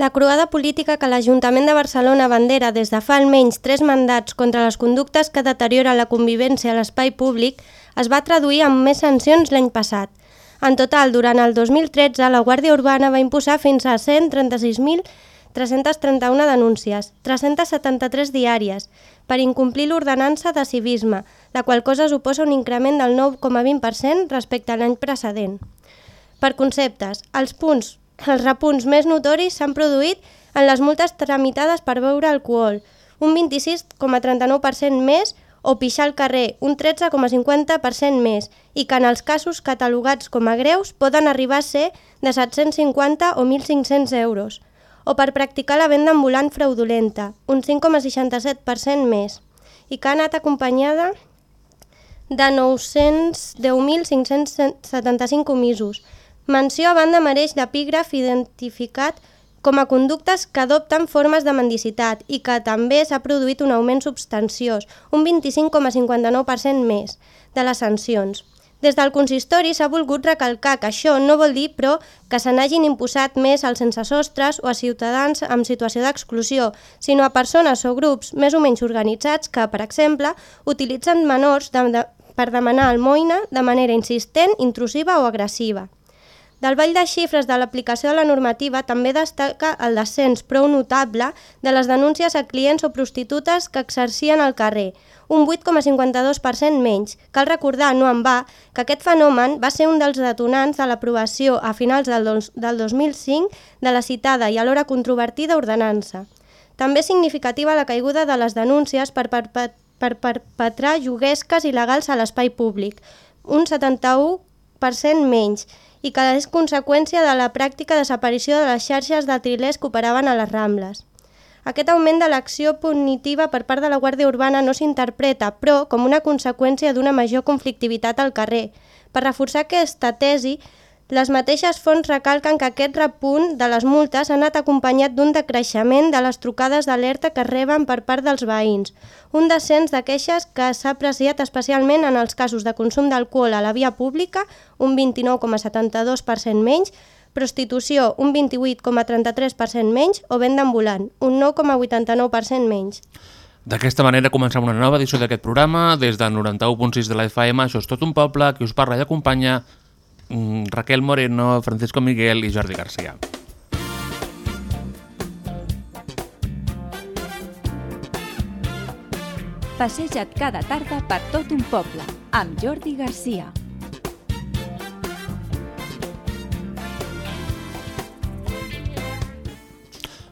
La croada política que l'Ajuntament de Barcelona bandera des de fa almenys tres mandats contra les conductes que deterioren la convivència a l'espai públic es va traduir en més sancions l'any passat. En total, durant el 2013, la Guàrdia Urbana va imposar fins a 136.331 denúncies, 373 diàries, per incomplir l'ordenança de civisme, la qual cosa suposa un increment del 9,20% respecte a l'any precedent. Per conceptes, els punts els repunts més notoris s'han produït en les multes tramitades per beure alcohol, un 26,39% més, o pixar al carrer, un 13,50% més, i que en els casos catalogats com a greus poden arribar a ser de 750 o 1.500 euros, o per practicar la venda ambulant fraudulenta, un 5,67% més, i que ha anat acompanyada de 910.575 comisos, Menció a banda mereix l'epígraf identificat com a conductes que adopten formes de mendicitat i que també s'ha produït un augment substanciós, un 25,59% més, de les sancions. Des del consistori s'ha volgut recalcar que això no vol dir, però, que se n'hagin imposat més als sense sostres o a ciutadans en situació d'exclusió, sinó a persones o grups més o menys organitzats que, per exemple, utilitzen menors de, de, per demanar almoina de manera insistent, intrusiva o agressiva. Del ball de xifres de l'aplicació de la normativa també destaca el descens prou notable de les denúncies a clients o prostitutes que exercien al carrer, un 8,52% menys. Cal recordar, no en va, que aquest fenomen va ser un dels detonants de l'aprovació a finals del, del 2005 de la citada i alhora controvertida ordenança. També significativa la caiguda de les denúncies per, per, per, per perpetrar juguesques il·legals a l'espai públic, un 71% menys, i que és conseqüència de la pràctica desaparició de les xarxes de trilers que operaven a les Rambles. Aquest augment de l'acció punitiva per part de la Guàrdia Urbana no s'interpreta, però, com una conseqüència d'una major conflictivitat al carrer. Per reforçar aquesta tesi, les mateixes fonts recalquen que aquest repunt de les multes ha anat acompanyat d'un decreixement de les trucades d'alerta que reben per part dels veïns, un descens de queixes que s'ha apreciat especialment en els casos de consum d'alcohol a la via pública, un 29,72% menys, prostitució, un 28,33% menys, o venda ambulant, un 9,89% menys. D'aquesta manera comencem una nova edició d'aquest programa. Des del 91.6 de la FM, això és tot un poble, que us parla i acompanya Raquel Moreno, Francisco Miguel i Jordi Garcia. Passeja't cada tarda per tot un poble, amb Jordi Garcia.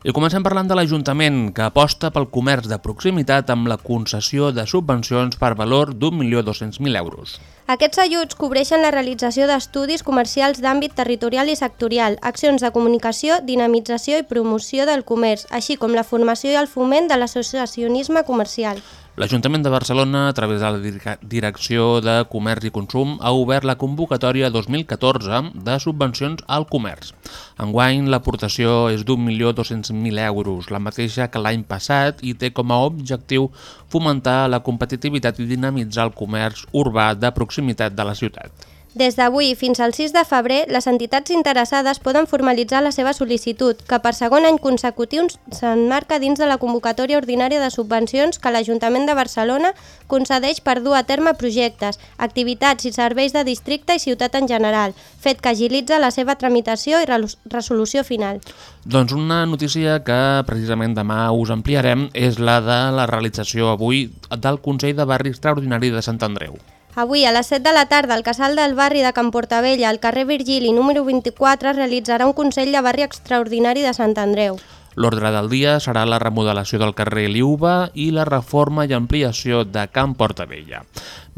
I comencem parlant de l'Ajuntament, que aposta pel comerç de proximitat amb la concessió de subvencions per valor d'1.200.000 euros. Aquests ajuts cobreixen la realització d'estudis comercials d'àmbit territorial i sectorial, accions de comunicació, dinamització i promoció del comerç, així com la formació i el foment de l'associacionisme comercial. L'Ajuntament de Barcelona, a través de la Direcció de Comerç i Consum, ha obert la convocatòria 2014 de subvencions al comerç. Enguany, l'aportació és d'1.200.000 euros, la mateixa que l'any passat, i té com a objectiu fomentar la competitivitat i dinamitzar el comerç urbà de proximitat de la ciutat. Des d'avui fins al 6 de febrer, les entitats interessades poden formalitzar la seva sol·licitud, que per segon any consecutiu s'enmarca dins de la convocatòria ordinària de subvencions que l'Ajuntament de Barcelona concedeix per dur a terme projectes, activitats i serveis de districte i ciutat en general, fet que agilitza la seva tramitació i resolució final. Doncs una notícia que precisament demà us ampliarem és la de la realització avui del Consell de Barri Extraordinari de Sant Andreu. Avui, a les 7 de la tarda, al casal del barri de Can Portabella, al carrer Virgili número 24, es realitzarà un Consell de Barri Extraordinari de Sant Andreu. L'ordre del dia serà la remodelació del carrer Liuba i la reforma i ampliació de Camp Portabella.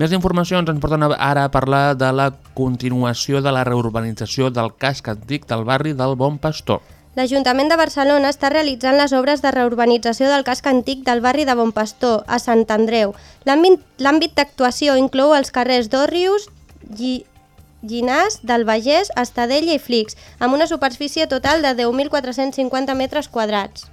Més informacions ens porten ara a parlar de la continuació de la reurbanització del casc antic del barri del Bon Pastor. L'Ajuntament de Barcelona està realitzant les obres de reurbanització del casc antic del barri de Bon Pastor, a Sant Andreu. L'àmbit d'actuació inclou els carrers d'Òrrius, Lli, Llinàs, del Vallès, Estadella i Flix, amb una superfície total de 10.450 metres quadrats.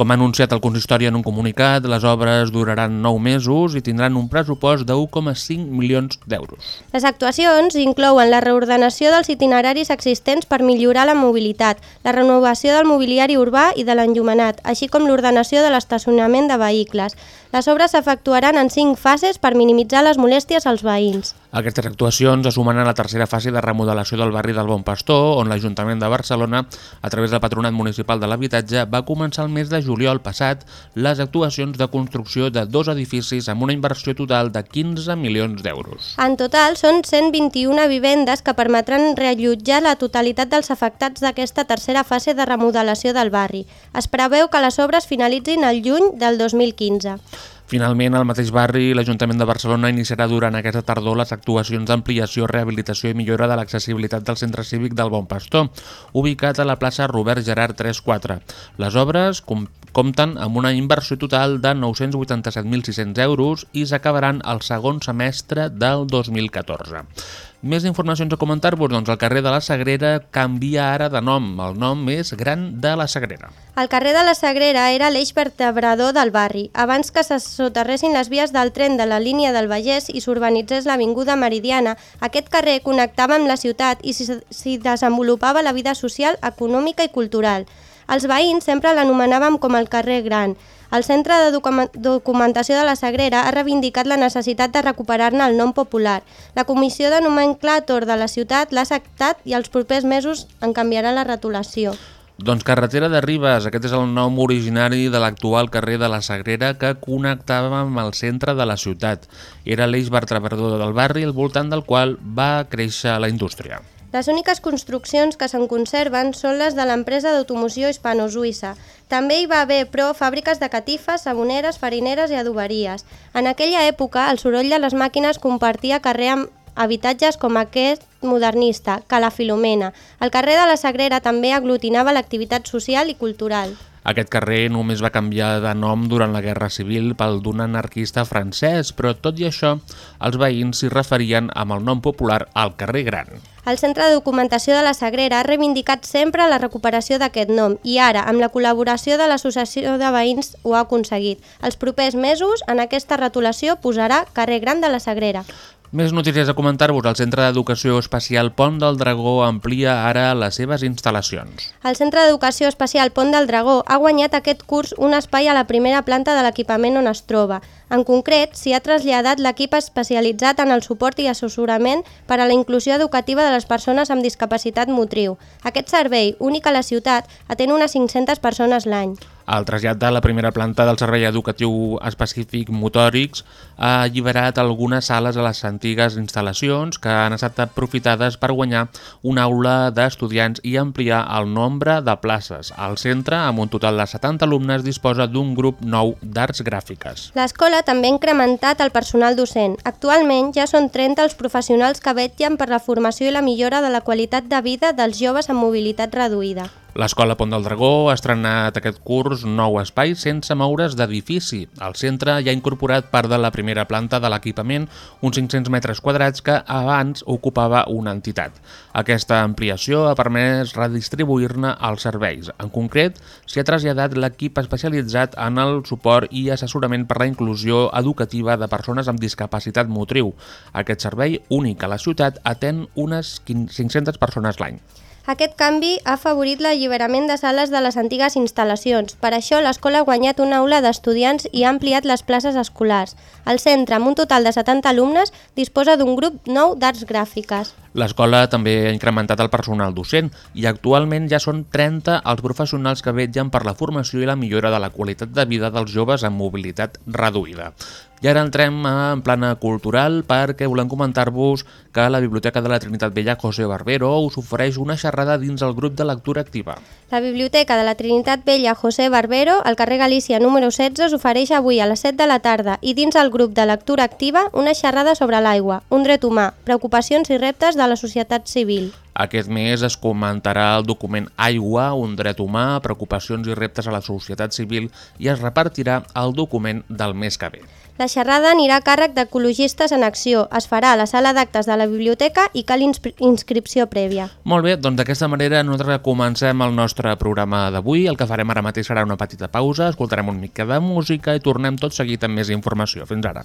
Com ha anunciat el consistori en un comunicat, les obres duraran 9 mesos i tindran un pressupost de 1,5 milions d'euros. Les actuacions inclouen la reordenació dels itineraris existents per millorar la mobilitat, la renovació del mobiliari urbà i de l'enllumenat, així com l'ordenació de l'estacionament de vehicles. Les obres s'efectuaran en 5 fases per minimitzar les molèsties als veïns. Aquestes actuacions es sumen a la tercera fase de remodelació del barri del Bon Pastor, on l'Ajuntament de Barcelona, a través del Patronat Municipal de l'Habitatge, va començar el mes de juliol passat les actuacions de construcció de dos edificis amb una inversió total de 15 milions d'euros. En total, són 121 vivendes que permetran reallotjar la totalitat dels afectats d'aquesta tercera fase de remodelació del barri. Es preveu que les obres finalitzin el juny del 2015. Finalment, al mateix barri, l'Ajuntament de Barcelona iniciarà durant aquesta tardor les actuacions d'ampliació, rehabilitació i millora de l'accessibilitat del centre cívic del Bon Pastor, ubicat a la plaça Robert Gerard 34. Les obres com compten amb una inversió total de 987.600 euros i s'acabaran el segon semestre del 2014. Més informacions a comentar-vos, doncs el carrer de la Sagrera canvia ara de nom. El nom és Gran de la Sagrera. El carrer de la Sagrera era l'eix vertebrador del barri. Abans que se soterressin les vies del tren de la línia del Vallès i s'urbanitzés l'Avinguda Meridiana, aquest carrer connectava amb la ciutat i s'hi desenvolupava la vida social, econòmica i cultural. Els veïns sempre l'anomenàvem com el carrer Gran. El Centre de Documentació de la Sagrera ha reivindicat la necessitat de recuperar-ne el nom popular. La Comissió de Nomenclàtor de la ciutat l'ha acceptat i els propers mesos en canviarà la retolació. Doncs carretera de Ribes, aquest és el nom originari de l'actual carrer de la Sagrera que connectava amb el centre de la ciutat. Era l'eix vertebrador del barri al voltant del qual va créixer la indústria. Les úniques construccions que se'n conserven són les de l'empresa d'automoció hispano-suïssa. També hi va haver, però, fàbriques de catifes, saboneres, farineres i adoberies. En aquella època, el soroll de les màquines compartia carrer amb habitatges com aquest modernista, Cala Filomena. El carrer de la Sagrera també aglutinava l'activitat social i cultural. Aquest carrer només va canviar de nom durant la Guerra Civil pel d'un anarquista francès, però tot i això, els veïns s'hi referien amb el nom popular al carrer Gran. El Centre de Documentació de la Sagrera ha reivindicat sempre la recuperació d'aquest nom i ara, amb la col·laboració de l'Associació de Veïns, ho ha aconseguit. Els propers mesos, en aquesta retolació, posarà carrer Gran de la Sagrera. Més notícies a comentar-vos. El Centre d'Educació Especial Pont del Dragó amplia ara les seves instal·lacions. El Centre d'Educació Especial Pont del Dragó ha guanyat aquest curs un espai a la primera planta de l'equipament on es troba. En concret, s'hi ha traslladat l'equip especialitzat en el suport i assessorament per a la inclusió educativa de les persones amb discapacitat motriu. Aquest servei, únic a la ciutat, atén unes 500 persones l'any. El trasllat de la primera planta del Servei Educatiu Específic Motòrics ha alliberat algunes sales a les antigues instal·lacions que han estat aprofitades per guanyar una aula d'estudiants i ampliar el nombre de places. El centre, amb un total de 70 alumnes, disposa d'un grup nou d'arts gràfiques. L'escola també ha incrementat el personal docent. Actualment ja són 30 els professionals que vetllen per la formació i la millora de la qualitat de vida dels joves amb mobilitat reduïda. L'escola Pont del Dragó ha estrenat aquest curs nou espai sense moure's d'edifici. El centre ja ha incorporat part de la primera planta de l'equipament, uns 500 metres quadrats que abans ocupava una entitat. Aquesta ampliació ha permès redistribuir-ne els serveis. En concret, s'hi ha traslladat l'equip especialitzat en el suport i assessorament per la inclusió educativa de persones amb discapacitat motriu. Aquest servei, únic a la ciutat, atén unes 500 persones l'any. Aquest canvi ha afavorit l'alliberament de sales de les antigues instal·lacions. Per això, l'escola ha guanyat una aula d'estudiants i ha ampliat les places escolars. El centre, amb un total de 70 alumnes, disposa d'un grup nou d'arts gràfiques. L'escola també ha incrementat el personal docent i actualment ja són 30 els professionals que vetllen per la formació i la millora de la qualitat de vida dels joves amb mobilitat reduïda. I ara entrem en plana cultural perquè volem comentar-vos que la Biblioteca de la Trinitat Vella José Barbero us ofereix una xerrada dins el grup de lectura activa. La Biblioteca de la Trinitat Vella José Barbero, al carrer Galícia número 16, ofereix avui a les 7 de la tarda i dins el grup de lectura activa una xerrada sobre l'aigua, un dret humà, preocupacions i reptes de la societat civil. Aquest mes es comentarà el document Aigua, un dret humà, preocupacions i reptes a la societat civil i es repartirà el document del mes que ve. La xerrada anirà a càrrec d'Ecologistes en Acció. Es farà a la sala d'actes de la biblioteca i cal inscri- inscripció prèvia. Molt bé, doncs d'aquesta manera nosaltres comencem el nostre programa d'avui. El que farem ara mateix serà una petita pausa, escoltarem una mica de música i tornem tot seguit amb més informació. Fins ara.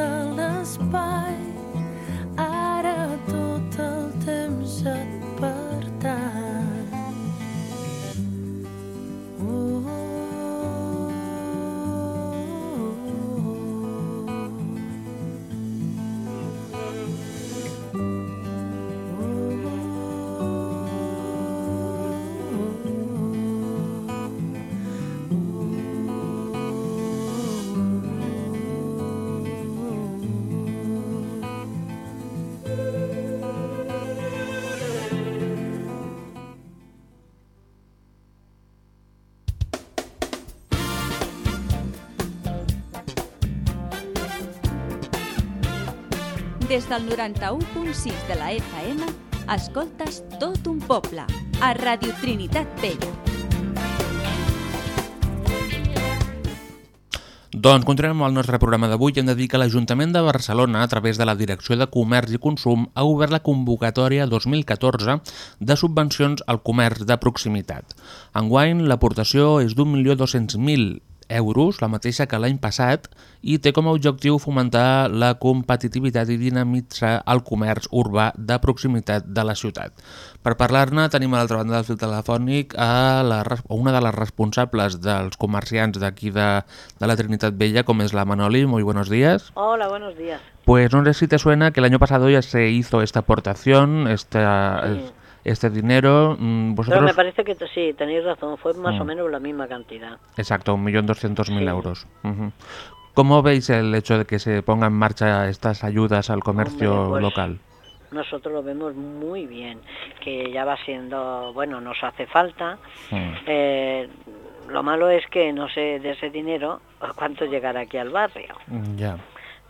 a l'espai ara tot el temps et Des del 91.6 de la FM, escoltes tot un poble, a Radio Trinitat Vella. Doncs continuem amb el nostre programa d'avui i hem de dir que l'Ajuntament de Barcelona, a través de la Direcció de Comerç i Consum, ha obert la convocatòria 2014 de subvencions al comerç de proximitat. Enguany, l'aportació és d'1.200.000 euros, la mateixa que l'any passat, i té com a objectiu fomentar la competitivitat i dinamitzar el comerç urbà de proximitat de la ciutat. Per parlar-ne tenim a l'altra banda del fil telefònic a, la, a una de les responsables dels comerciants d'aquí de, de la Trinitat Vella, com es la Manoli. Muy buenos días. Hola, buenos días. Pues no sé si te suena que el año pasado ya se hizo esta aportación, esta, Sí. Este dinero. Pero Mm, Vosotros... me parece que sí, tenéis razón, fue más o Mm. menos la misma cantidad. Exacto, 1.200.000 Sí. euros. Ujú. ¿Cómo veis el hecho de que se ponga en marcha estas ayudas al comercio Hombre, pues, local? Nosotros lo vemos muy bien, que ya va siendo, bueno, nos hace falta. Mm. Eh, lo malo es que no sé de ese dinero cuánto llegará aquí al barrio. Ya.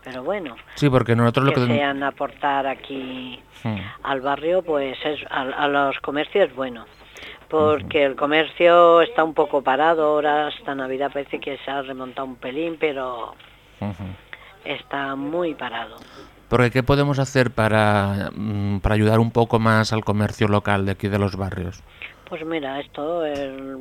Pero bueno, Sí, porque nosotros lo que que... sean aportar aquí Mm. al barrio, pues es, a, a los comercios es bueno. Porque el comercio está un poco parado, ahora esta Navidad parece que se ha remontado un pelín, pero Ujú. está muy parado. Porque ¿qué podemos hacer para, mm, para ayudar un poco más al comercio local de aquí de los barrios? Pues mira, esto, el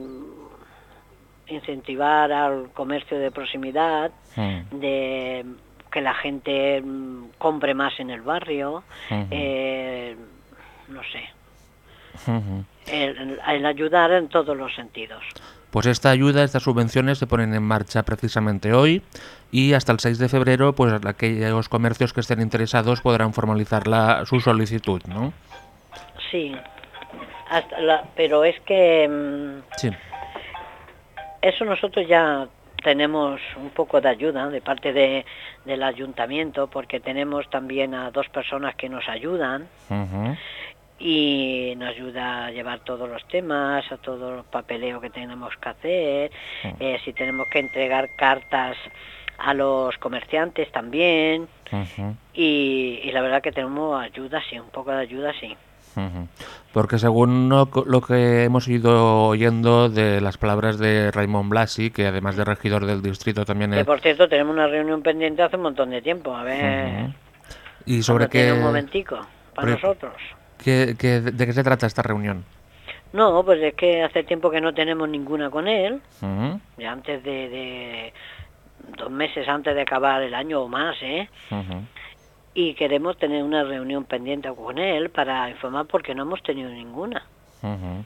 incentivar al comercio de proximidad, Mm. de que la gente mm, compre más en el barrio, eh, no sé, el, el ayudar en todos los sentidos. Pues esta ayuda, estas subvenciones se ponen en marcha precisamente hoy y hasta el 6 de febrero pues aquellos comercios que estén interesados podrán formalizar la, su solicitud, ¿no? Sí, hasta la- pero es que mm, Sí. eso nosotros ya tenemos un poco de ayuda de parte de, del ayuntamiento porque tenemos también a dos personas que nos ayudan y nos ayuda a llevar todos los temas, a todo el papeleo que tenemos que hacer, eh, si tenemos que entregar cartas a los comerciantes también. Y, y la verdad que tenemos ayuda, sí, un poco de ayuda, sí. Porque según lo, que hemos ido oyendo de las palabras de Raymond Blasi, que además de regidor del distrito también Que es... por cierto tenemos una reunión pendiente hace un montón de tiempo, a ver. Y sobre qué, un momentico para nosotros. qué- qué- ¿De qué se trata esta reunión? No, pues es que hace tiempo que no tenemos ninguna con él, ya antes de, de dos meses antes de acabar el año o más, ¿eh? Y queremos tener una reunión pendiente con él para informar porque no hemos tenido ninguna. Ujú.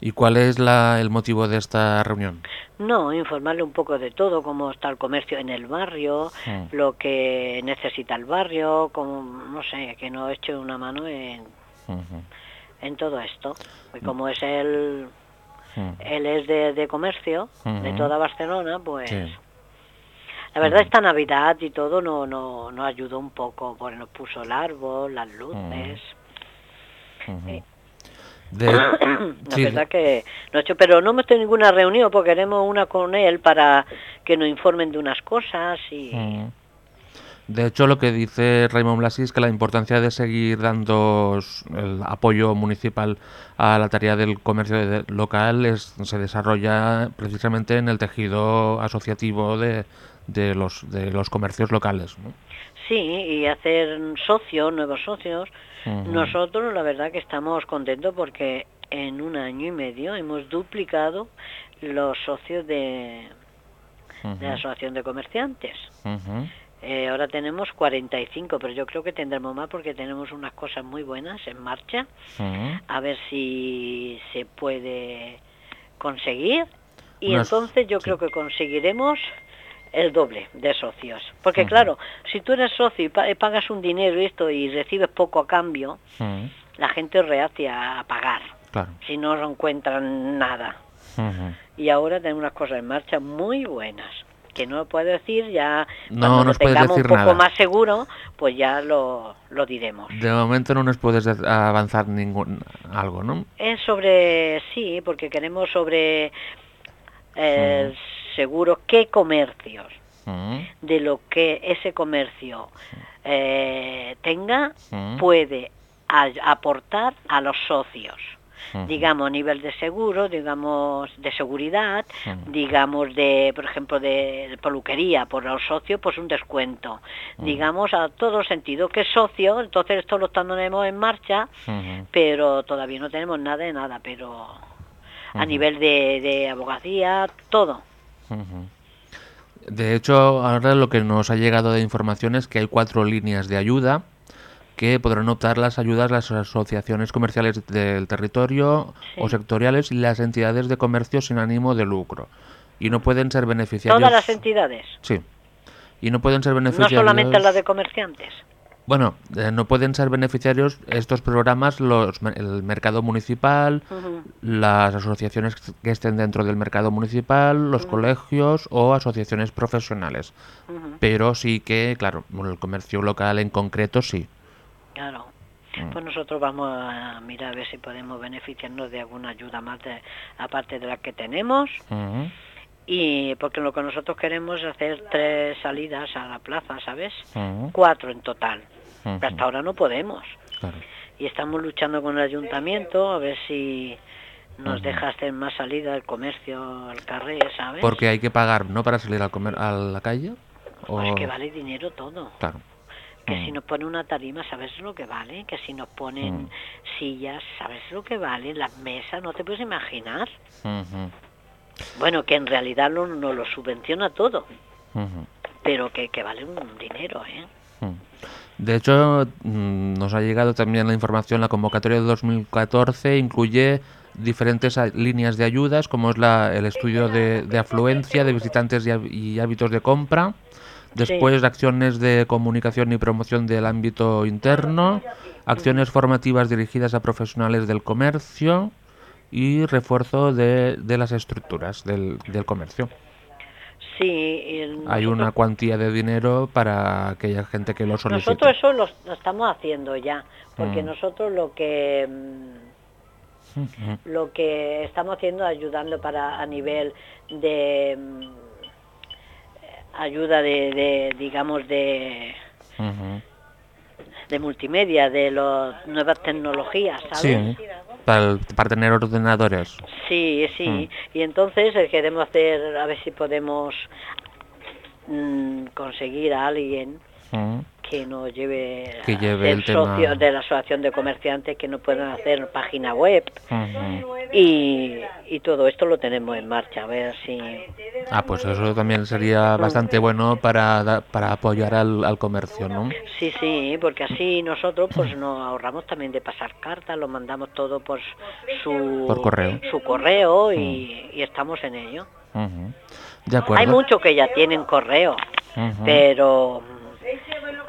¿Y cuál es la, el motivo de esta reunión? No, informarle un poco de todo, cómo está el comercio en el barrio, Mm. lo que necesita el barrio, como, no sé, que nos eche una mano en, en todo esto. Y como es él, ujú. él es de, de comercio, de toda Barcelona, pues... Sí. La verdad esta Navidad y todo no, no, nos ayudó un poco, porque nos puso el árbol, las luces. Ujú. Sí. De- La sí, verdad que no he hecho, pero no hemos tenido ninguna reunión porque queremos una con él para que nos informen de unas cosas y Mm. De hecho, lo que dice Raymond Blasi es que la importancia de seguir dando el apoyo municipal a la tarea del comercio de- local es, se desarrolla precisamente en el tejido asociativo de, de los, de los comercios locales. ¿no? sí, y hacer socios, nuevos socios. Nosotros la verdad que estamos contentos porque en un año y medio hemos duplicado los socios de, de la Asociación de Comerciantes. Ujú. Eh, ahora tenemos 45, pero yo creo que tendremos más porque tenemos unas cosas muy buenas en marcha. A ver si se puede conseguir. Y Unas- entonces yo sí. creo que conseguiremos el doble de socios. Porque claro, si tú eres socio y y pagas un dinero y esto y recibes poco a cambio, la gente reacia a pagar Claro. si no encuentran nada. Y ahora tenemos unas cosas en marcha muy buenas. Que no lo puedo decir, ya No cuando nos tengamos decir un poco nada. más seguro, pues ya lo, lo diremos. De momento no nos puedes de- avanzar ningún algo, ¿no? Es sobre, sí, porque queremos sobre eh, seguro qué comercios, Ujú. de lo que ese comercio eh, tenga, Ujú. puede a- aportar a los socios. Digamos, nivel de seguro, digamos, de seguridad, digamos, de, por ejemplo, de peluquería por los socios, pues un descuento. Digamos, a todo sentido, que es socio, entonces esto lo tenemos en marcha, pero todavía no tenemos nada de nada, pero a nivel de, de abogacía, todo. De hecho, ahora lo que nos ha llegado de información es que hay cuatro líneas de ayuda que podrán optar las ayudas las asociaciones comerciales del territorio o sectoriales y las entidades de comercio sin ánimo de lucro. Y no pueden ser beneficiarios. Todas las entidades, Sí. Y no pueden ser no beneficiarios. solamente las de comerciantes. Bueno, eh, no pueden ser beneficiarios estos programas los el mercado municipal, las asociaciones que estén dentro del mercado municipal, los colegios o asociaciones profesionales. Pero sí que, claro, el comercio local en concreto sí. Claro. Mm. Pues nosotros vamos a mirar a ver si podemos beneficiarnos de alguna ayuda más de, aparte de la que tenemos y porque lo que nosotros queremos es hacer tres salidas a la plaza, ¿sabes? Cuatro en total. Hasta ahora no podemos. claro. Y estamos luchando con el ayuntamiento a ver si nos Ujú. deja hacer más salidas, el comercio, el carré, ¿sabes? Porque hay que pagar, ¿no? Para salir al comer a la calle. O... Pues que vale dinero todo. Claro. Que Mm. si nos ponen una tarima, ¿sabes lo que vale? Que si nos ponen Mm. sillas, ¿sabes lo que vale? Las mesas, no te puedes imaginar. Bueno, que en realidad no nos lo subvenciona todo, pero que, que vale un dinero, ¿eh? De hecho, mm, nos ha llegado también la información, la convocatoria de 2014 incluye diferentes líneas de ayudas, como es la, el estudio de, de afluencia de visitantes y, hábitos de compra, después acciones de comunicación y promoción del ámbito interno, acciones formativas dirigidas a profesionales del comercio y refuerzo de, de las estructuras del, del comercio. Sí, el- Hay una cuantía de dinero para aquella gente que lo solicite. Nosotros eso lo, lo estamos haciendo ya, porque Mm. nosotros lo que mm, lo que estamos haciendo ayudando para a nivel de mm, ayuda de, de, digamos, de, Ujú. De multimedia, de las nuevas tecnologías, Sí, ¿sabes? para, para tener ordenadores. Sí, sí. Mm. Y entonces eh, queremos hacer, a ver si podemos mm, conseguir a alguien Mm. que nos lleve Que a lleve el tema. socios de la Asociación de Comerciantes que nos puedan hacer página web y, y todo esto lo tenemos en marcha, a ver si... Ah, pues eso también sería bastante bueno para, para apoyar al, al comercio, ¿no? Sí, sí, porque así nosotros pues nos ahorramos también de pasar cartas, lo mandamos todo por su, Por correo. su correo y, y estamos en ello. De acuerdo. Hay muchos que ya tienen correo, pero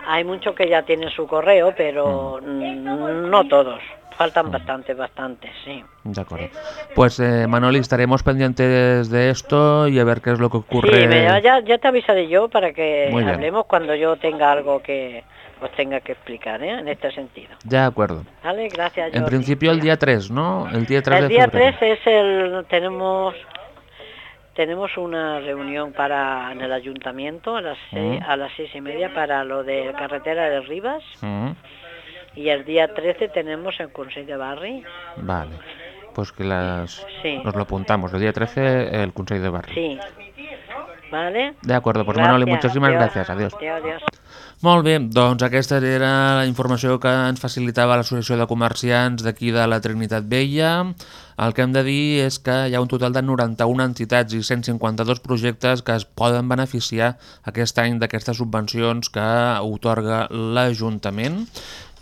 hay muchos que ya tienen su correo, pero mm, no todos. Faltan bastantes, bastantes, sí. De acuerdo. Pues eh, Manoli, estaremos pendientes de esto y a ver qué es lo que ocurre. Sí, me- ya, ya te avisaré yo para que Muy bien. hablemos cuando yo tenga algo que os tenga que explicar, ¿eh? En este sentido. De acuerdo. ¿Vale? Gracias, En principio el día 3, ¿no? El día 3 El de día febrero. 3 es el tenemos tenemos una reunión para en el ayuntamiento a las seis, Mm. a las seis y media para lo de carretera de Rivas Mm, y el día 13 tenemos el Consell de Barri. Vale. Pues que las... Sí. nos lo apuntamos. El día 13 el Consell de Barri. Sí. ¿Vale? De acuerdo, pues Manoli, Gracias, muchísimas adiós. gracias. Adiós. Adiós, adiós. Molt bé, doncs aquesta era la informació que ens facilitava l'Associació de Comerciants d'aquí de la Trinitat Vella. El que hem de dir és que hi ha un total de 91 entitats i 152 projectes que es poden beneficiar aquest any d'aquestes subvencions que otorga l'Ajuntament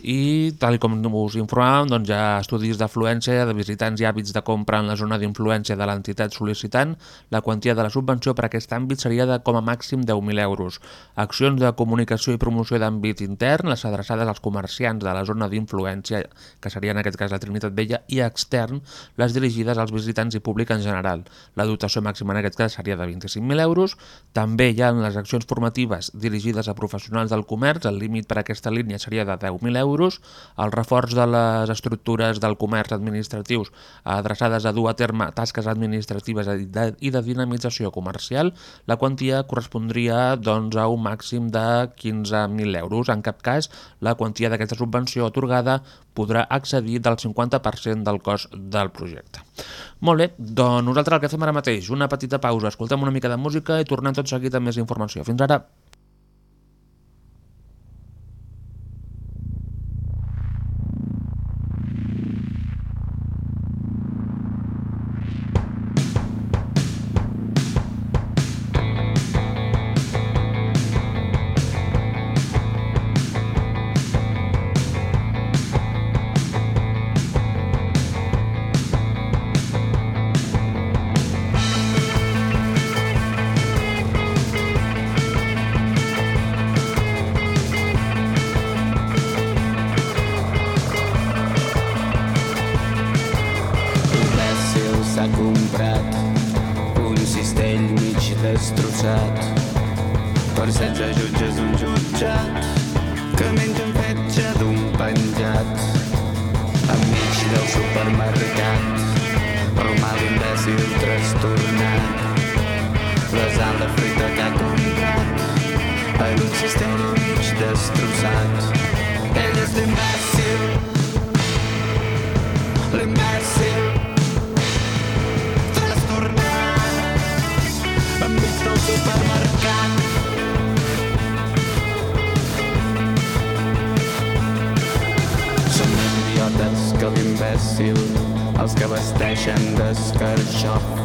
i tal com us informàvem, doncs hi ha estudis d'afluència de visitants i hàbits de compra en la zona d'influència de l'entitat sol·licitant. La quantia de la subvenció per aquest àmbit seria de com a màxim 10.000 euros. Accions de comunicació i promoció d'àmbit intern, les adreçades als comerciants de la zona d'influència, que seria en aquest cas la Trinitat Vella, i extern, les dirigides als visitants i públic en general. La dotació màxima en aquest cas seria de 25.000 euros. També hi ha les accions formatives dirigides a professionals del comerç, el límit per a aquesta línia seria de 10.000 euros. El reforç de les estructures del comerç administratius adreçades a dur a terme tasques administratives i de dinamització comercial, la quantia correspondria doncs, a un màxim de 15.000 euros. En cap cas, la quantia d'aquesta subvenció atorgada podrà accedir del 50% del cost del projecte. Molt bé, doncs nosaltres el que fem ara mateix, una petita pausa, escoltem una mica de música i tornem tot seguit amb més informació. Fins ara.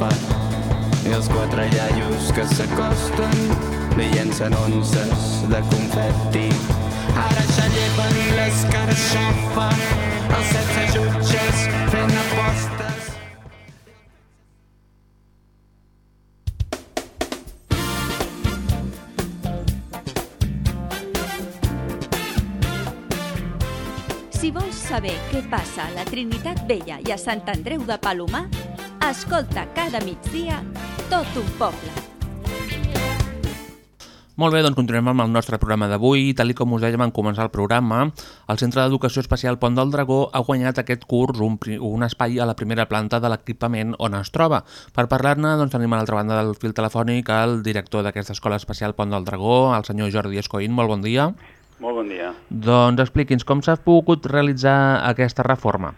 D'escarxofa i els quatre iaios que s'acosten li llencen onces de confeti. Ara ja lleven l'escarxofa, els setze jutges fent apostes. Si vols saber què passa a la Trinitat Vella i a Sant Andreu de Palomar, escolta cada migdia tot un poble. Molt bé, doncs continuem amb el nostre programa d'avui. Tal i com us dèiem en començar el programa, el Centre d'Educació Especial Pont del Dragó ha guanyat aquest curs un, un espai a la primera planta de l'equipament on es troba. Per parlar-ne, doncs, tenim a l'altra banda del fil telefònic el director d'aquesta Escola Especial Pont del Dragó, el senyor Jordi Escoín. Molt bon dia. Molt bon dia. Doncs expliqui'ns com s'ha pogut realitzar aquesta reforma.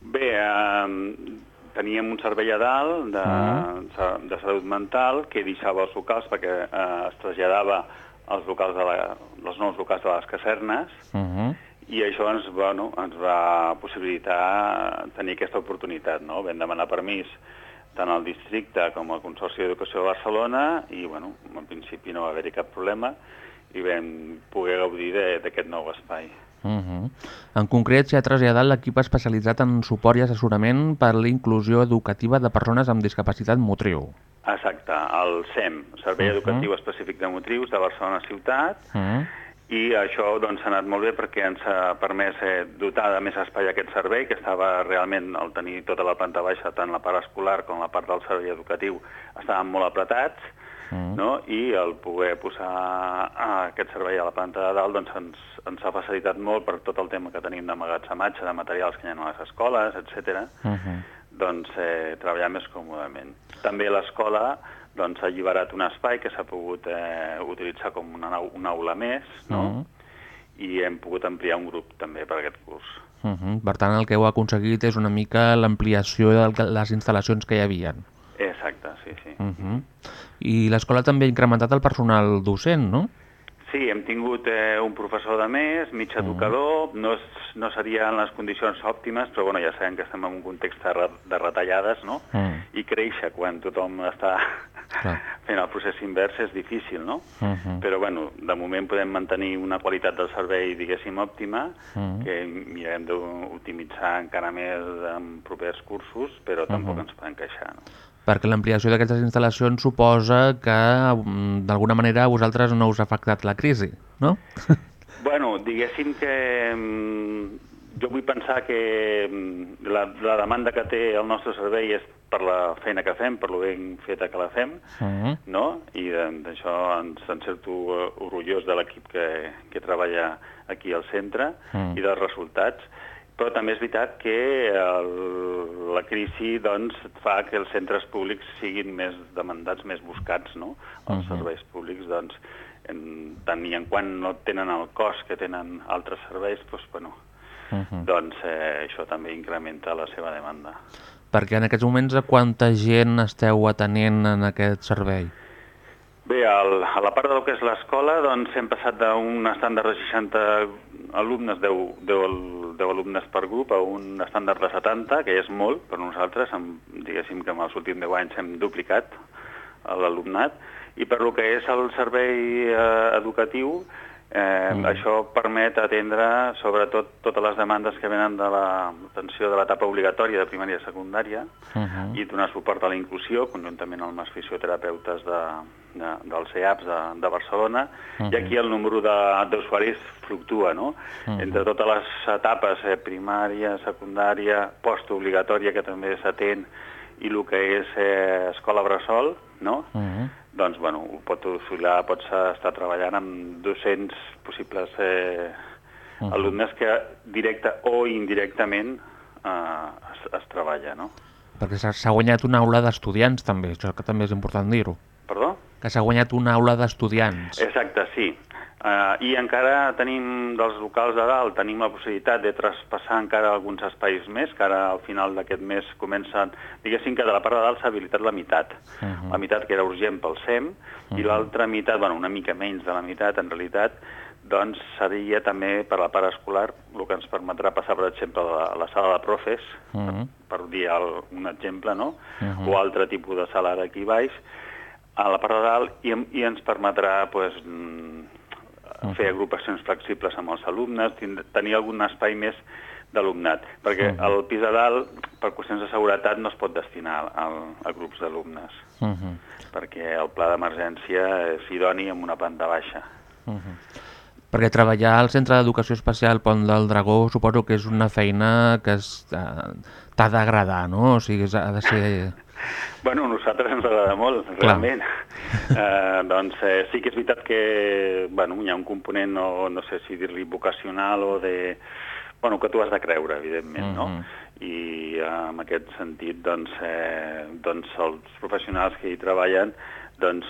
Bé, eh, teníem un servei a dalt de, Ah. de salut mental que deixava els locals perquè eh, es traslladava als locals de la, els nous locals de les casernes Uh -huh. i això ens, bueno, ens va possibilitar tenir aquesta oportunitat. No? Vam demanar permís tant al districte com al Consorci d'Educació de Barcelona i bueno, en principi no va haver-hi cap problema i vam poder gaudir d'aquest nou espai. Uh -huh. En concret, s'ha traslladat l'equip especialitzat en suport i assessorament per la inclusió educativa de persones amb discapacitat motriu. Exacte, el SEM, Servei Uh -huh. Educatiu Específic de Motrius de Barcelona Ciutat, Uh -huh. i això doncs, ha anat molt bé perquè ens ha permès eh, dotar de més espai a aquest servei, que estava realment, al tenir tota la planta baixa, tant la part escolar com la part del servei educatiu, estaven molt apretats, no? i el poder posar a aquest servei a la planta de dalt doncs, ens, ens ha facilitat molt per tot el tema que tenim d'emmagatzematge, de materials que hi ha a les escoles, etc Uh -huh. doncs, eh, treballar més còmodament. També l'escola doncs, ha alliberat un espai que s'ha pogut eh, utilitzar com una, una aula més, no? Uh -huh. i hem pogut ampliar un grup també per aquest curs. Uh -huh. Per tant, el que heu aconseguit és una mica l'ampliació de les instal·lacions que hi havia. Exacte, sí, sí. Uh -huh. I l'escola també ha incrementat el personal docent, no? Sí, hem tingut eh, un professor de més, mig educador, no, és, no seria en les condicions òptimes, però bueno, ja sabem que estem en un context de, de retallades, no? Mm. I créixer quan tothom està Clar. fent el procés invers és difícil, no? Uh -huh. Però bueno, de moment podem mantenir una qualitat del servei, diguéssim, òptima, Mhm. que mirem d'optimitzar encara més en propers cursos, però tampoc Mhm. ens podem queixar. No? Perquè l'ampliació d'aquestes instal·lacions suposa que, mm, d'alguna manera, a vosaltres no us ha afectat la crisi, no? Bueno, diguéssim que mm, jo vull pensar que mm, la, la demanda que té el nostre servei és per la feina que fem, per lo ben feta que la fem, Uh -huh. no? I d'això ens en sento eh, orgullós de l'equip que, que treballa aquí al centre Mm. i dels resultats, però també és veritat que el, la crisi doncs, fa que els centres públics siguin més demandats, més buscats, no? Els Mhm. serveis públics, doncs, en, tant i en quant no tenen el cost que tenen altres serveis, doncs, bueno, Uh -huh. doncs eh, això també incrementa la seva demanda. Perquè en aquests moments a quanta gent esteu atenent en aquest servei? Bé, al, a la part del que és l'escola, doncs hem passat d'un estàndard de 60 alumnes, 10, 10, al- 10 alumnes per grup, a un estàndard de 70, que és molt per nosaltres, amb, diguéssim que en els últims 10 anys hem duplicat l'alumnat, i per lo que és el servei eh, educatiu, eh, mm. això permet atendre sobretot totes les demandes que venen de l'atenció de l'etapa obligatòria de primària i secundària, Uh -huh. i donar suport a la inclusió, conjuntament amb els fisioterapeutes de, de, dels CEAPs de, de Barcelona, Mhm. i aquí el número de- d'usuaris fluctua, no? Mhm. Entre totes les etapes, eh, primària, secundària, postobligatòria, que també s'atén, i el que és eh, escola bressol, no? Uh -huh. Doncs, bueno, ho pot oscil·lar, pots estar treballant amb 200 possibles eh, Mhm. alumnes que directa o indirectament eh, es, es treballa, no? Perquè s'ha guanyat una aula d'estudiants també, això que també és important dir-ho. Perdó? Que s'ha guanyat una aula d'estudiants. Exacte, sí. Uh, I encara tenim, dels locals de dalt, tenim la possibilitat de traspassar encara alguns espais més, que ara al final d'aquest mes comencen... Diguéssim que de la part de dalt s'ha habilitat la meitat. Uh -huh. La meitat que era urgent pel SEM, i l'altra meitat, bueno, una mica menys de la meitat en realitat, doncs seria també per la part escolar, el que ens permetrà passar, per exemple, a la, a la sala de profes, Uh -huh. per dir el, un exemple, no? Mhm. o altre tipus de sala d'aquí baix, a la part de dalt, i, i ens permetrà pues, mm, fer agrupacions flexibles amb els alumnes, tenir algun espai més d'alumnat, perquè Mhm. el pis de dalt, per qüestions de seguretat, no es pot destinar a, a grups d'alumnes, Uh -huh. perquè el pla d'emergència és idoni amb una planta baixa. Uh -huh. Perquè treballar al Centre d'Educació Especial Pont del Dragó suposo que és una feina que eh, t'ha d'agradar, no? O sigui, ha de ser Bueno, a nosaltres ens agrada molt, realment. Eh, doncs eh, sí que és veritat que bueno, hi ha un component, no, no sé si dir-li vocacional o de... Bueno, que tu has de creure, evidentment, no? Mhm. I eh, en aquest sentit, doncs, eh, doncs els professionals que hi treballen doncs,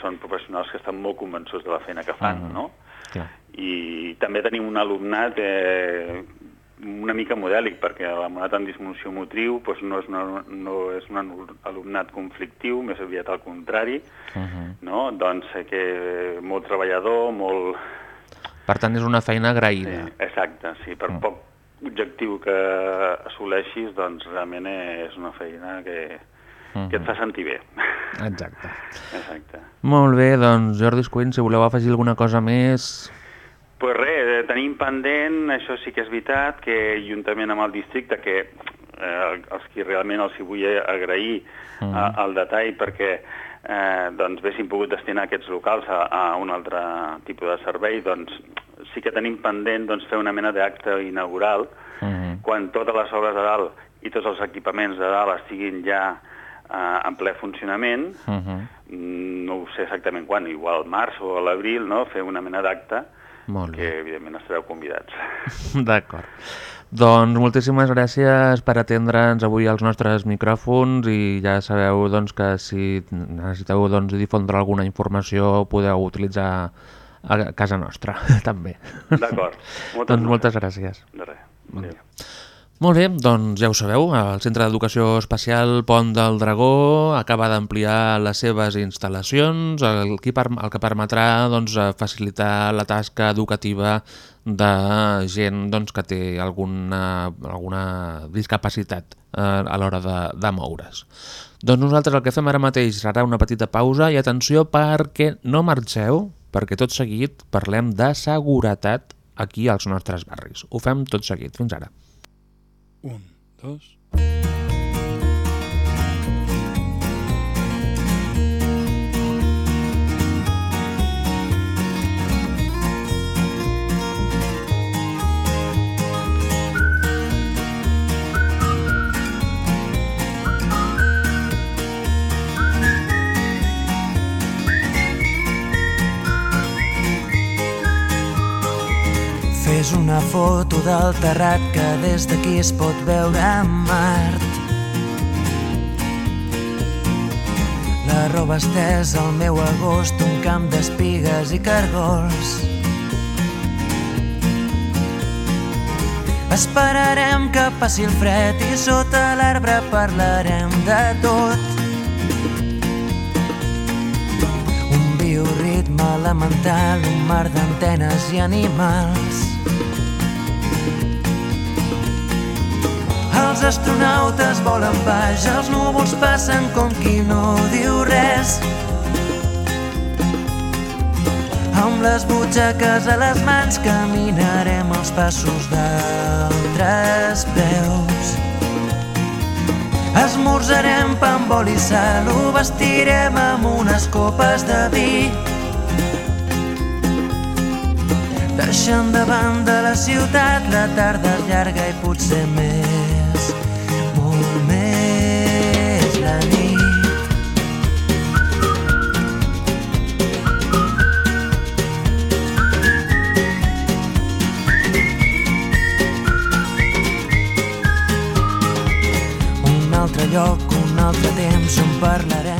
són professionals que estan molt convençuts de la feina que fan, Mhm. no? Clar. i també tenim un alumnat eh, una mica modèlic, perquè l'alumnat amb disminució motriu doncs no, és una, no és un alumnat conflictiu, més aviat al contrari, Uh -huh. no? doncs que molt treballador, molt... Per tant, és una feina agraïda. Sí, exacte, sí, per Mm. poc objectiu que assoleixis, doncs realment és una feina que, que et fa sentir bé. Exacte. Exacte. Molt bé, doncs Jordi Escuent, si voleu afegir alguna cosa més... pues res, eh, tenim pendent, això sí que és veritat, que juntament amb el districte, que eh, els qui realment els hi vull agrair eh, el detall perquè eh, doncs haguéssim pogut destinar aquests locals a, a un altre tipus de servei, doncs sí que tenim pendent doncs, fer una mena d'acte inaugural Uh -huh. quan totes les obres de dalt i tots els equipaments de dalt estiguin ja eh, en ple funcionament, -huh. Mm, no ho sé exactament quan, igual al març o a l'abril, no? fer una mena d'acte Molt bé. que evidentment estareu convidats. D'acord. Doncs moltíssimes gràcies per atendre'ns avui als nostres micròfons i ja sabeu doncs, que si necessiteu doncs, difondre alguna informació podeu utilitzar a casa nostra també. D'acord. Doncs moltes gràcies. De res. Adéu. Molt bé, doncs ja ho sabeu, el Centre d'Educació Especial Pont del Dragó acaba d'ampliar les seves instal·lacions, el que, el que permetrà doncs, facilitar la tasca educativa de gent doncs, que té alguna, alguna discapacitat eh, a l'hora de, de moure's. Doncs nosaltres el que fem ara mateix serà una petita pausa i atenció perquè no marxeu, perquè tot seguit parlem de seguretat aquí als nostres barris. Ho fem tot seguit. Fins ara. Un, dos... Fes una foto del terrat que des d'aquí es pot veure Mart. La roba estesa al meu agost, un camp d'espigues i cargols. Esperarem que passi el fred i sota l'arbre parlarem de tot. Elemental, un mar d'antenes i animals. Els astronautes volen baix, els núvols passen com qui no diu res. Amb les butxaques a les mans caminarem els passos d'altres peus. Esmorzarem pa amb oli i sal, ho vestirem amb unes copes de vi. Deixant de banda la ciutat, la tarda llarga i potser més, molt més la nit. Un altre lloc, un altre temps on parlarem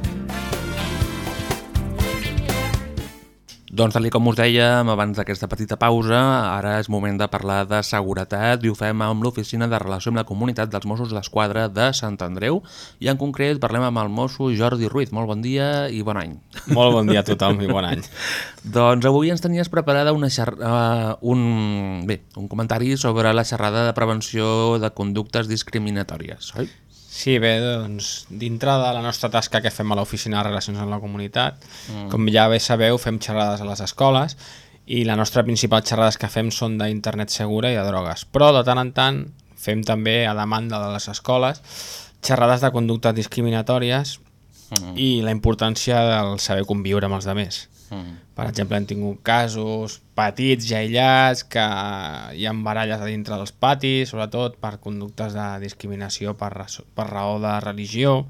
Doncs tal com us dèiem abans d'aquesta petita pausa, ara és moment de parlar de seguretat i ho fem amb l'Oficina de Relació amb la Comunitat dels Mossos d'Esquadra de Sant Andreu i en concret parlem amb el mosso Jordi Ruiz. Molt bon dia i bon any. Molt bon dia a tothom i bon any. doncs avui ens tenies preparada una xer... uh, un... Bé, un comentari sobre la xerrada de prevenció de conductes discriminatòries, oi? Sí, bé, doncs, dintre de la nostra tasca que fem a l'Oficina de Relacions amb la Comunitat, Mm. mm. com ja bé sabeu, fem xerrades a les escoles i la nostra principal xerrades que fem són d'internet segura i de drogues. Però de tant en tant fem també a demanda de les escoles xerrades de conductes discriminatòries Mhm. i la importància del saber conviure amb els altres. Mhm. Per exemple, hem tingut casos petits i aïllats que hi ha baralles a dintre dels patis, sobretot per conductes de discriminació per, per raó de religió.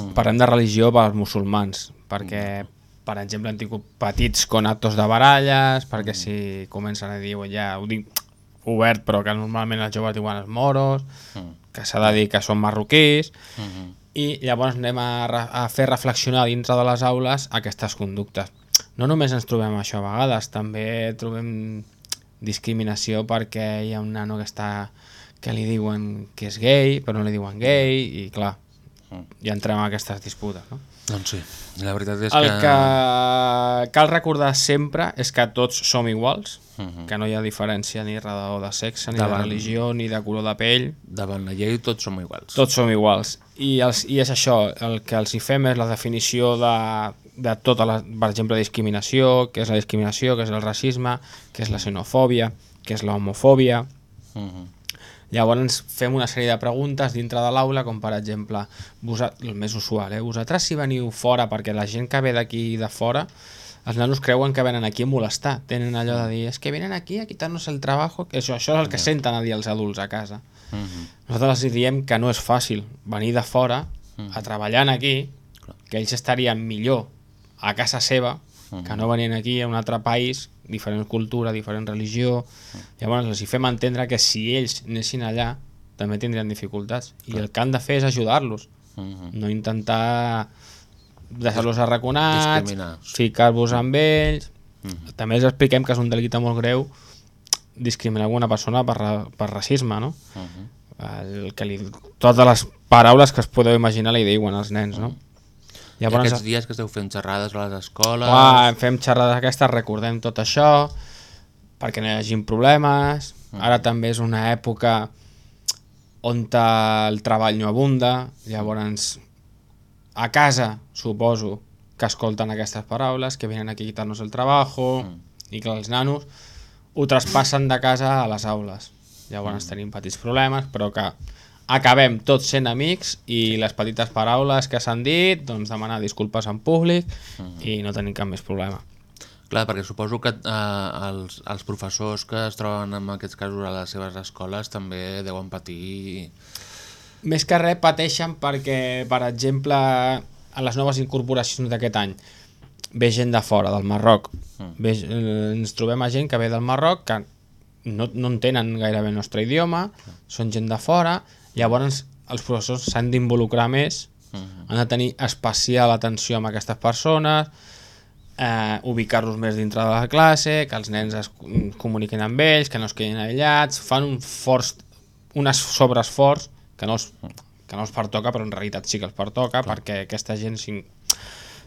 Mm. Parlem de religió pels musulmans, perquè, per exemple, hem tingut petits conatos de baralles, perquè si comencen a dir, "Oh, ja ho dic obert, però que normalment els joves diuen els moros, que s'ha de dir que són marroquís, Mhm. I llavors anem a, a fer reflexionar dintre de les aules aquestes conductes. No només ens trobem això a vegades, també trobem discriminació perquè hi ha un nano que està que li diuen que és gay, però no li diuen gay, i clar, ja entrem en aquestes disputes, no? Doncs sí, la veritat és El que... que cal recordar sempre és que tots som iguals, Mhm. que no hi ha diferència ni raó de sexe, ni Davant- de religió, ni de color de pell. Davant la llei tots som iguals. Tots som iguals. I, els, I és això, el que els hi fem és la definició de, de tota la, per exemple, discriminació, què és la discriminació, què és el racisme, què és la xenofòbia, què és l'homofòbia. Mhm. Llavors fem una sèrie de preguntes dintre de l'aula, com per exemple, vosa, el més usual, eh? vosaltres si veniu fora, perquè la gent que ve d'aquí de fora, els nanos creuen que venen aquí a molestar, tenen allò de dir, és que venen aquí a quitar-nos el que això, això és el que senten a dir els adults a casa. Mhm. Nosaltres els diem que no és fàcil venir de fora a treballar aquí, que ells estarien millor a casa seva que no venien aquí a un altre país, diferent cultura, diferent religió. Llavors els hi fem entendre que si ells anessin allà també tindrien dificultats i el que han de fer és ajudar-los, Mhm. no intentar deixar-los arraconats, ficar-vos amb ells. Mhm. També els expliquem que és un delicte molt greu discriminar alguna persona per, ra per racisme, no? Mhm. el que li, totes les paraules que es podeu imaginar li diuen als nens, no? I aquests dies que esteu fent xerrades a les escoles... Clar, fem xerrades aquestes, recordem tot això, perquè no hi hagin problemes. Ara també és una època on el treball no abunda, llavors a casa suposo que escolten aquestes paraules, que venen aquí a quitar-nos el trabajo, i que els nanos ho traspassen de casa a les aules. Llavors tenim petits problemes, però que acabem tots sent amics i les petites paraules que s'han dit, doncs demanar disculpes en públic i no tenim cap més problema. Clar, perquè suposo que eh, els, els professors que es troben en aquests casos a les seves escoles també deuen patir... Més que res pateixen perquè, per exemple, a les noves incorporacions d'aquest any ve gent de fora, del Marroc. Mm. Ve, eh, ens trobem a gent que ve del Marroc que no, no entenen gairebé el nostre idioma, són gent de fora, llavors els professors s'han d'involucrar més, Mhm. han de tenir especial atenció amb aquestes persones, eh, ubicar-los més dintre de la classe, que els nens es com- comuniquin amb ells, que no es quedin aïllats, fan un forç, un es- sobreesforç que no els, que no els pertoca, però en realitat sí que els pertoca, perquè aquesta gent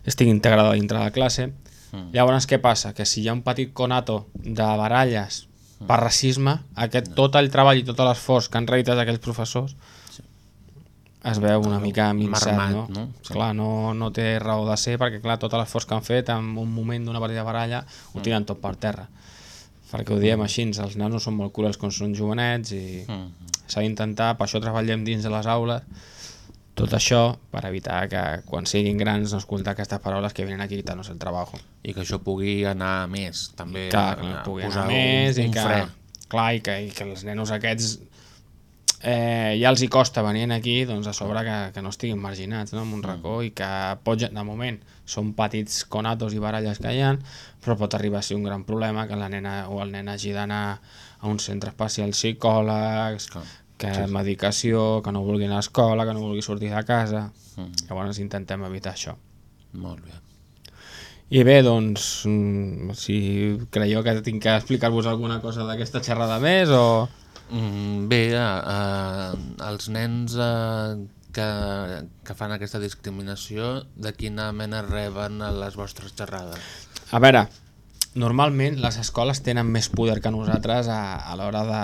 estigui integrada dintre de la classe. Mm. Llavors, què passa? Que si hi ha un petit conato de baralles per racisme, aquest, tot el treball i tot l'esforç que han realitzat aquells professors es veu una mica minçat, marmat, no? no? Sí. Clar, no, no té raó de ser perquè clar, tot l'esforç que han fet en un moment d'una partida de baralla ho tiren tot per terra perquè ho diem així, els nanos són molt cruels quan són jovenets i s'ha d'intentar, per això treballem dins de les aules tot això per evitar que quan siguin grans no escoltar aquestes paraules que venen aquí a quitar-nos el treball I que això pugui anar més, també. clar, que no pugui anar més un, i un que, fre. clar, i que, i que els nenos aquests eh, ja els hi costa venir aquí doncs a sobre que, que no estiguin marginats no, en un racó i que pot, de moment són petits conatos i baralles que hi ha però pot arribar a ser un gran problema que la nena o el nen hagi d'anar a un centre especial psicòlegs que Sí, sí. medicació, que no vulgui anar a escola que no vulgui sortir de casa Mhm. llavors intentem evitar això Molt bé. i bé, doncs, mm, si creieu que tinc que explicar-vos alguna cosa d'aquesta xerrada més o... Mm, bé, eh, eh, els nens eh, que, que fan aquesta discriminació, de quina mena reben les vostres xerrades? A veure, normalment les escoles tenen més poder que nosaltres a, a l'hora de...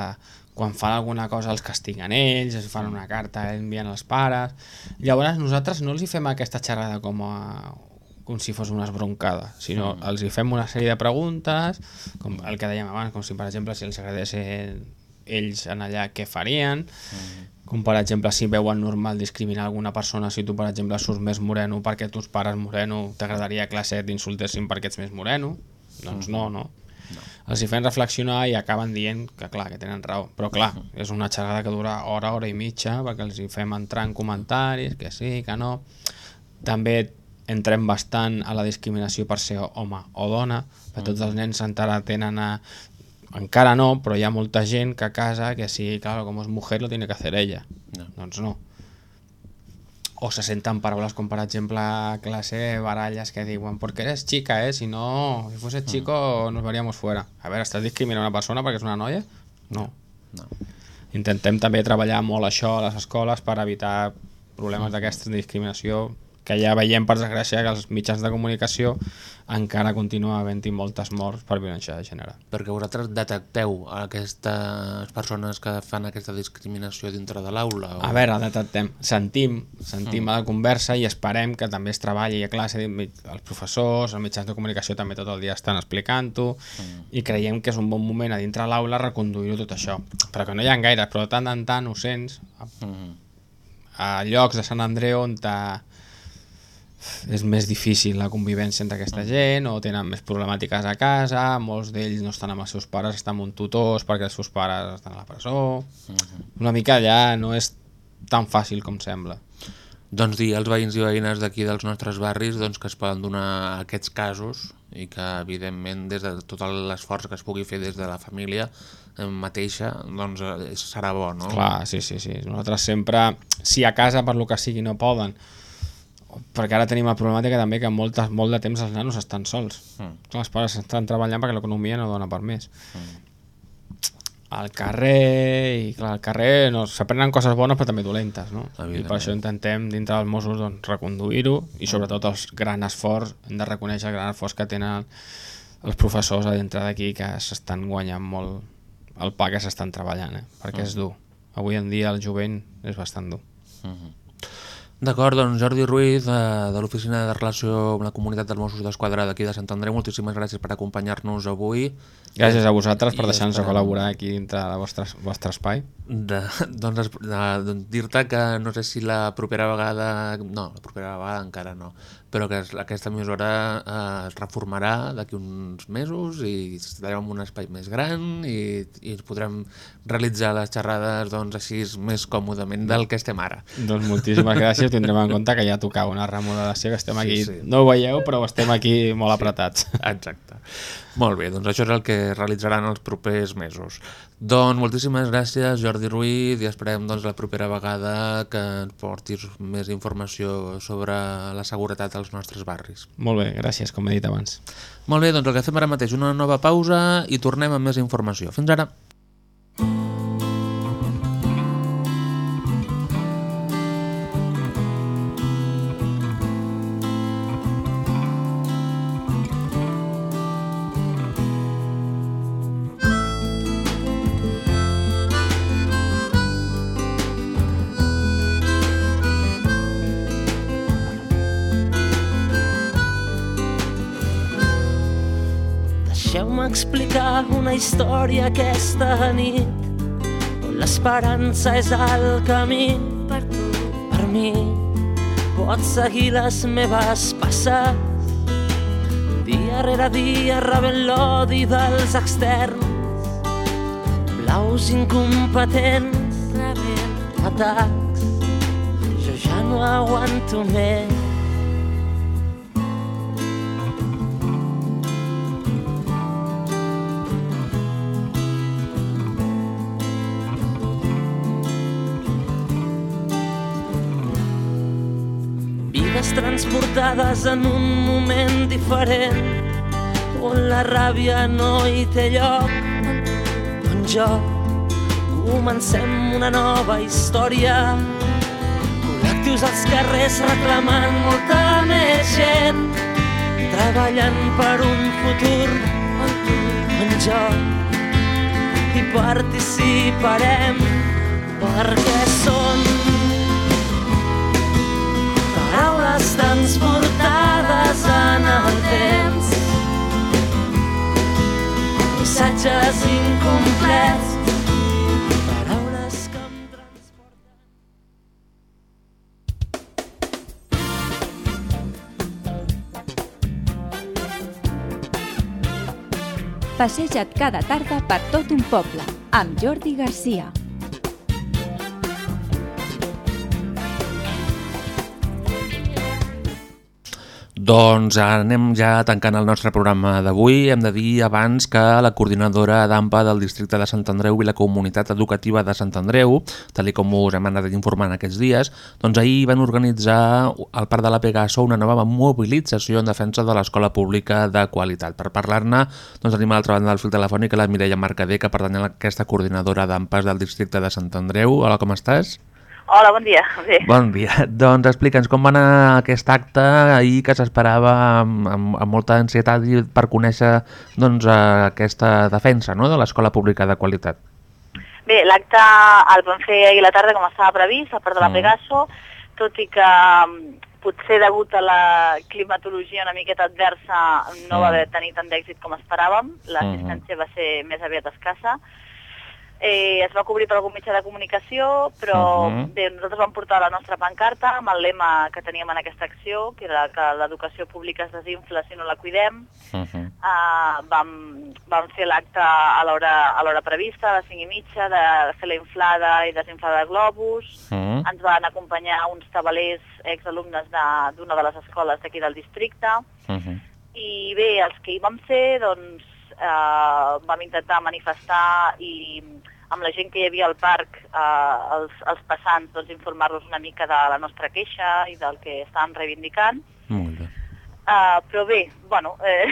Quan fan alguna cosa els castiguen ells, es fan una carta, envien els pares... Llavors nosaltres no els hi fem aquesta xerrada com a com si fos una esbroncada, sinó els hi fem una sèrie de preguntes, com el que dèiem abans, com si per exemple si els agradés ells en allà què farien, com per exemple si veuen normal discriminar alguna persona si tu per exemple surts més moreno perquè tus pares moreno t'agradaria a classe t'insultessin perquè ets més moreno? Doncs no, no, no. els hi fem reflexionar i acaben dient que clar, que tenen raó però clar, és una xerrada que dura hora, hora i mitja perquè els hi fem entrar en comentaris que sí, que no també entrem bastant a la discriminació per ser home o dona, perquè tots els nens encara tenen a... Encara no, però hi ha molta gent que a casa que sí, claro, com és mujer lo tiene que hacer ella. No. Doncs no. O se senten paraules com, per exemple, a classe baralles que diuen porque eres chica, eh? Si no, si fuese chico nos veríamos fuera. A veure, estàs discriminant una persona perquè és una noia? No. No. Intentem també treballar molt això a les escoles per evitar problemes d'aquesta discriminació que ja veiem per desgràcia que els mitjans de comunicació encara continua havent-hi moltes morts per violència de gènere. Perquè vosaltres detecteu aquestes persones que fan aquesta discriminació dintre de l'aula? O... A veure, detectem, sentim, sentim Mm. mm. la conversa i esperem que també es treballi a classe, els professors, els mitjans de comunicació també tot el dia estan explicant-ho Mm. i creiem que és un bon moment a dintre l'aula reconduir-ho tot això. Però que no hi ha gaire, però de tant en tant ho sents a, Mm. a llocs de Sant Andreu on ta, és més difícil la convivència entre aquesta gent o tenen més problemàtiques a casa, molts d'ells no estan amb els seus pares, estan amb un tutors perquè els seus pares estan a la presó. Una mica allà no és tan fàcil com sembla. Doncs dir als veïns i veïnes d'aquí dels nostres barris doncs, que es poden donar aquests casos i que evidentment des de tot l'esforç que es pugui fer des de la família eh, mateixa doncs eh, serà bo, no? Clar, sí, sí, sí. Nosaltres sempre, si a casa per lo que sigui no poden, perquè ara tenim la problemàtica també que molt, molt de temps els nanos estan sols. Mm. Clar, els pares estan treballant perquè l'economia no dona per més. Al carrer, i clar, al carrer no, s'aprenen coses bones però també dolentes, no? I per això intentem dintre dels Mossos doncs, reconduir-ho i sobretot el gran esforç, hem de reconèixer el gran esforç que tenen els professors a dintre d'aquí que s'estan guanyant molt el pa que s'estan treballant, eh? perquè és dur. Avui en dia el jovent és bastant dur. Mhm. D'acord, doncs Jordi Ruiz, eh, de l'Oficina de Relació amb la Comunitat dels Mossos d'Esquadra d'aquí de Sant Andreu, moltíssimes gràcies per acompanyar-nos avui. Gràcies a vosaltres per deixar-nos col·laborar aquí dintre del vostre, vostre espai. de, doncs, de, de, dir-te que no sé si la propera vegada no, la propera vegada encara no però que es, aquesta emissora eh, es reformarà d'aquí uns mesos i estarem en un espai més gran i, i podrem realitzar les xerrades doncs, així més còmodament del que estem ara Doncs moltíssimes gràcies, tindrem en compte que ja tocava una remodelació, que estem aquí, Sí, sí. no ho veieu, però estem aquí molt apretats. Exacte. Molt bé, doncs això és el que realitzaran els propers mesos. Doncs moltíssimes gràcies Jordi Ruiz i esperem doncs, la propera vegada que ens portis més informació sobre la seguretat als nostres barris. Molt bé, gràcies, com he dit abans. Molt bé, doncs el que fem ara mateix una nova pausa i tornem amb més informació. Fins ara. Deixeu-me explicar una història aquesta nit on l'esperança és el camí. Per tu, per mi pots seguir les meves passes. Dia rere dia rebent l'odi dels externs. Blaus incompetents. Rebent. Atacs. Jo ja no aguanto més Transportades en un moment diferent on la ràbia no hi té lloc. Doncs jo comencem una nova història. Col·lectius als carrers reclamant molta més gent treballant per un futur on jo hi participarem perquè són paraules transportades en el temps. Missatges incomplets, paraules que em transporten. Passeja't cada tarda per tot un poble, amb Jordi Garcia. Doncs anem ja tancant el nostre programa d'avui. Hem de dir abans que la coordinadora d'AMPA del districte de Sant Andreu i la comunitat educativa de Sant Andreu, tal com us hem anat informant aquests dies, doncs ahir van organitzar al Parc de la Pegaso una nova mobilització en defensa de l'escola pública de qualitat. Per parlar-ne, doncs tenim a l'altra banda del fil telefònic la Mireia Mercader, que pertany a aquesta coordinadora d'AMPAs del districte de Sant Andreu. Hola, com estàs? Hola, bon dia. Bé. Bon dia. Doncs explica'ns com va anar aquest acte ahir que s'esperava amb, amb, amb molta ansietat i per conèixer doncs, eh, aquesta defensa no? de l'escola pública de qualitat. Bé, l'acte el vam fer ahir la tarda com estava previst, a part de la Mm. Pegaso, tot i que mm, potser degut a la climatologia una miqueta adversa no va Mm. haver tenir tant d'èxit com esperàvem, l'assistència va ser més aviat escassa. Eh, es va cobrir per algun mitjà de comunicació, però Mhm. bé, nosaltres vam portar la nostra pancarta amb el lema que teníem en aquesta acció, que era que l'educació pública es desinfla si no la cuidem, Uh, vam, vam fer l'acte a l'hora prevista, a les 5 i mitja, de fer la inflada i desinflada de globus. Mm. Ens van acompanyar uns tabalers exalumnes de- d'una de, les escoles d'aquí del districte. I bé, els que hi vam ser, doncs, eh, vam intentar manifestar i amb la gent que hi havia al parc, eh, els, els passants, doncs, informar-los una mica de la nostra queixa i del que estàvem reivindicant. Molt bé. Uh, però bé, bueno, eh,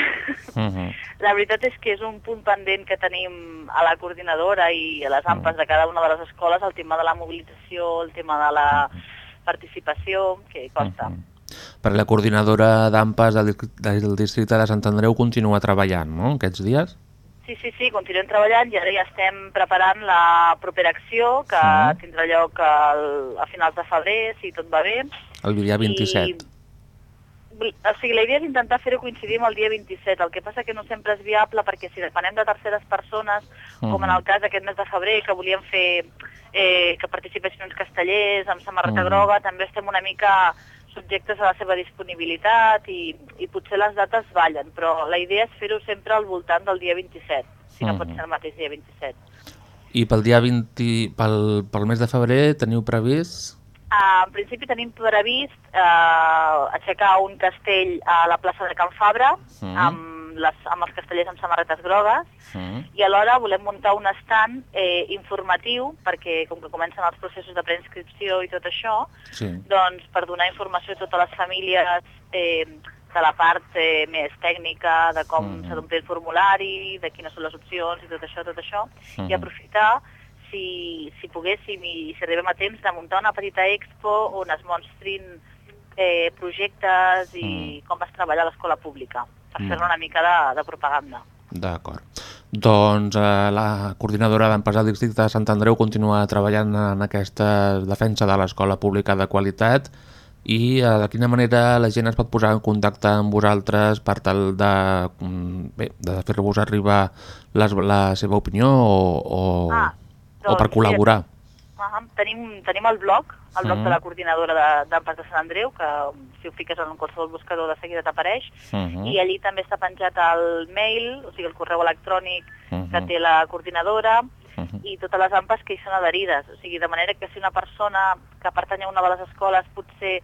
Uh la veritat és que és un punt pendent que tenim a la coordinadora i a les AMPAs de cada una de les escoles, el tema de la mobilització, el tema de la participació, que costa. Perquè la coordinadora d'AMPAs del, del districte de Sant Andreu continua treballant no? aquests dies. Sí, sí, sí, continuem treballant i ara ja estem preparant la propera acció que Sí. tindrà lloc al, a finals de febrer, si tot va bé. El dia 27. O sigui, la idea és intentar fer-ho coincidir amb el dia 27, el que passa que no sempre és viable perquè si depenem de terceres persones, com en Mhm. el cas d'aquest mes de febrer, que volíem fer eh, que participessin uns castellers amb samarreta Mhm. groga, també estem una mica subjectes a la seva disponibilitat i, i potser les dates ballen, però la idea és fer-ho sempre al voltant del dia 27, si no pot Mhm. ser el mateix dia 27. I pel dia 20, pel, pel mes de febrer teniu previst... Uh, en principi tenim previst uh, aixecar un castell a la plaça de Can Fabra Mm. amb, les, amb els castellers amb samarretes grogues Mm. i alhora volem muntar un stand eh, informatiu perquè com que comencen els processos de preinscripció i tot això, Sí. doncs per donar informació a totes les famílies eh, de la part eh, més tècnica, de com Mhm. s'ha d'omplir el formulari, de quines són les opcions i tot això, tot això, Mhm. i aprofitar si, si poguéssim i si arribem a temps de muntar una petita expo on es mostrin eh, projectes i com es treballa a l'escola pública, per Mm. fer-ne una mica de, de propaganda. D'acord. Doncs eh, la coordinadora d'Empes del districte de Sant Andreu continua treballant en aquesta defensa de l'escola pública de qualitat i eh, de quina manera la gent es pot posar en contacte amb vosaltres per tal de, mm, bé, de fer-vos arribar les, la seva opinió o, o, Ah, o per doncs, col·laborar. Uh tenim, tenim el blog, el blog Mhm. de la coordinadora de- d'Ampes de, Sant Andreu, que si ho fiques en qualsevol buscador de seguida t'apareix, Mhm. i allí també està penjat el mail, o sigui el correu electrònic que Mhm. té la coordinadora, Mhm. i totes les AMPAs que hi són adherides. O sigui, de manera que si una persona que pertany a una de les escoles potser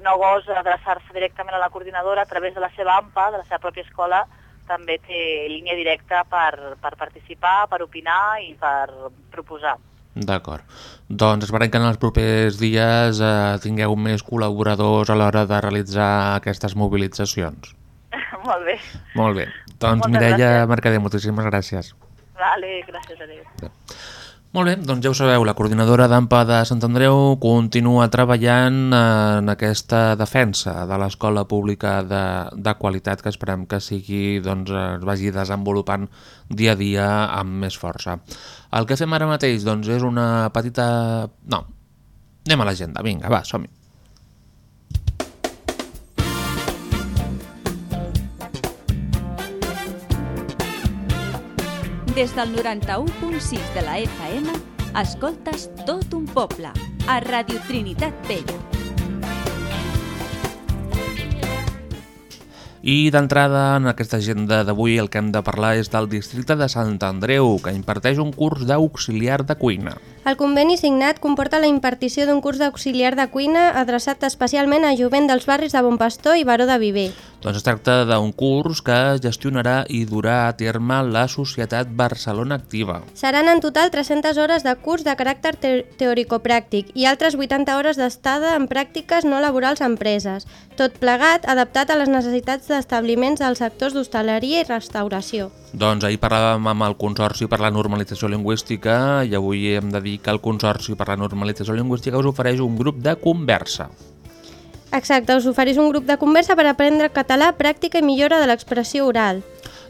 no gosa adreçar-se directament a la coordinadora a través de la seva AMPA, de la seva pròpia escola, també té línia directa per, per participar, per opinar i per proposar. D'acord. Doncs esperem que en els propers dies eh, tingueu més col·laboradors a l'hora de realitzar aquestes mobilitzacions. Molt bé. Molt bé. Doncs Moltes Mireia gràcies. Mercader, moltíssimes gràcies. Vale, gràcies, adéu. Molt bé, doncs ja ho sabeu, la coordinadora d'AMPA de Sant Andreu continua treballant en aquesta defensa de l'escola pública de, de qualitat que esperem que sigui, doncs, es vagi desenvolupant dia a dia amb més força. El que fem ara mateix doncs, és una petita... No, anem a l'agenda, vinga, va, som-hi. Des del 91.6 de la FM, escoltes tot un poble, a Radio Trinitat Vella. I d'entrada, en aquesta agenda d'avui, el que hem de parlar és del districte de Sant Andreu, que imparteix un curs d'auxiliar de cuina. El conveni signat comporta la impartició d'un curs d'auxiliar de cuina adreçat especialment a jovent dels barris de Bonpastor i Baró de Viver. Doncs es tracta d'un curs que gestionarà i durà a terme la Societat Barcelona Activa. Seran en total 300 hores de curs de caràcter te teòrico-pràctic i altres 80 hores d'estada en pràctiques no laborals a empreses, tot plegat adaptat a les necessitats d'establiments dels sectors d'hostaleria i restauració. Doncs ahir parlàvem amb el Consorci per la Normalització Lingüística i avui hem de dir que el Consorci per la Normalització Lingüística us ofereix un grup de conversa. Exacte, us ofereix un grup de conversa per aprendre català, pràctica i millora de l'expressió oral.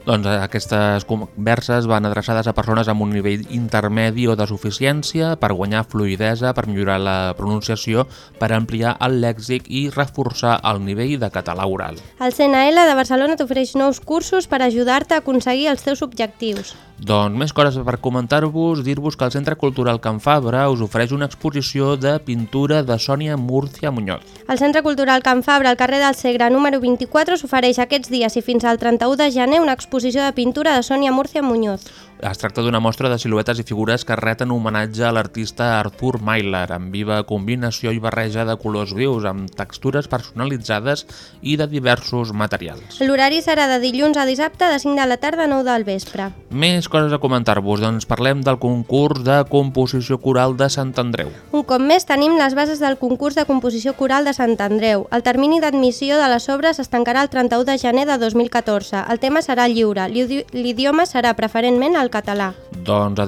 Doncs aquestes converses van adreçades a persones amb un nivell intermedi o de suficiència per guanyar fluidesa, per millorar la pronunciació, per ampliar el lèxic i reforçar el nivell de català oral. El CNL de Barcelona t'ofereix nous cursos per ajudar-te a aconseguir els teus objectius. Doncs més coses per comentar-vos, dir-vos que el Centre Cultural Can Fabra us ofereix una exposició de pintura de Sònia Múrcia Muñoz. El Centre Cultural Can Fabra, al carrer del Segre número 24, s'ofereix aquests dies i fins al 31 de gener una exposició de pintura de Sònia Múrcia Muñoz. Es tracta d'una mostra de siluetes i figures que reten homenatge a l'artista Arthur Mailer, amb viva combinació i barreja de colors vius, amb textures personalitzades i de diversos materials. L'horari serà de dilluns a dissabte de 5 de la tarda a 9 del vespre. Més coses a comentar-vos, doncs parlem del concurs de composició coral de Sant Andreu. Un cop més tenim les bases del concurs de composició coral de Sant Andreu. El termini d'admissió de les obres es tancarà el 31 de gener de 2014. El tema serà lliure. L'idioma serà preferentment el català. Doncs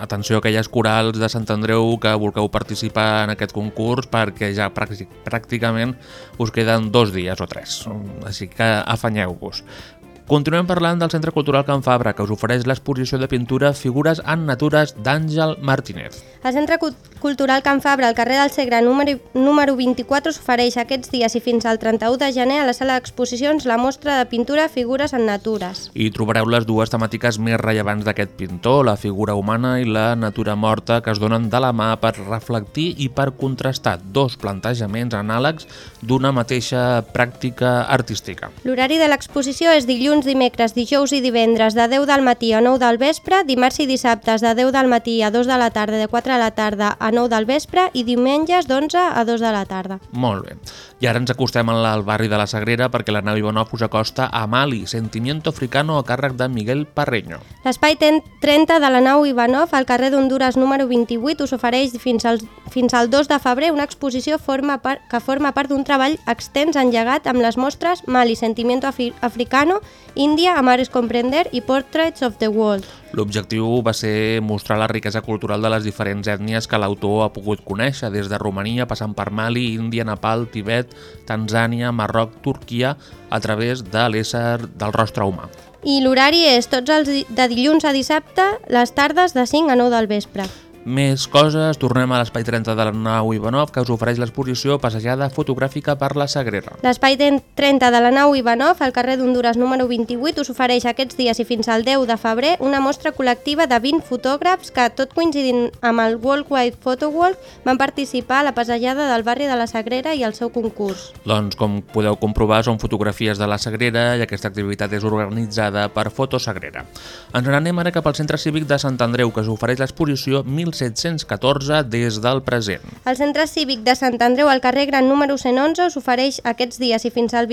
atenció a aquelles corals de Sant Andreu que vulgueu participar en aquest concurs perquè ja pràcticament us queden dos dies o tres, així que afanyeu-vos. Continuem parlant del Centre Cultural Can Fabra, que us ofereix l'exposició de pintura Figures en Natures d'Àngel Martínez. El Centre Cultural Can Fabra, al carrer del Segre número, número 24, s'ofereix aquests dies i fins al 31 de gener a la sala d'exposicions la mostra de pintura Figures en Natures. I trobareu les dues temàtiques més rellevants d'aquest pintor, la figura humana i la natura morta, que es donen de la mà per reflectir i per contrastar dos plantejaments anàlegs d'una mateixa pràctica artística. L'horari de l'exposició és dilluns dilluns, dimecres, dijous i divendres de 10 del matí a 9 del vespre, dimarts i dissabtes de 10 del matí a 2 de la tarda, de 4 de la tarda a 9 del vespre i diumenges d'11 a 2 de la tarda. Molt bé. I ara ens acostem al barri de la Sagrera perquè la nau Ivanov us acosta a Mali, Sentimiento Africano a càrrec de Miguel Parreño. L'espai 30 de la nau Ivanov al carrer d'Honduras número 28 us ofereix fins al, fins al 2 de febrer una exposició forma part, que forma part d'un treball extens engegat amb les mostres Mali, Sentimiento Africano Índia, Amares Comprender i Portraits of the World. L'objectiu va ser mostrar la riquesa cultural de les diferents ètnies que l'autor ha pogut conèixer, des de Romania, passant per Mali, Índia, Nepal, Tibet, Tanzània, Marroc, Turquia, a través de l'ésser del rostre humà. I l'horari és tots els de dilluns a dissabte, les tardes de 5 a 9 del vespre. Més coses, tornem a l'Espai 30 de la nau Ivanov, que us ofereix l'exposició Passejada fotogràfica per la Sagrera. L'Espai 30 de la nau Ivanov, al carrer d'Honduras número 28, us ofereix aquests dies i fins al 10 de febrer una mostra col·lectiva de 20 fotògrafs que, tot coincidint amb el World Wide Photo Walk, van participar a la passejada del barri de la Sagrera i al seu concurs. Doncs, com podeu comprovar, són fotografies de la Sagrera i aquesta activitat és organitzada per Fotosagrera. Ens n'anem ara cap al Centre Cívic de Sant Andreu, que us ofereix l'exposició 1714 des del present. El Centre Cívic de Sant Andreu al carrer Gran número 111 us ofereix aquests dies i fins al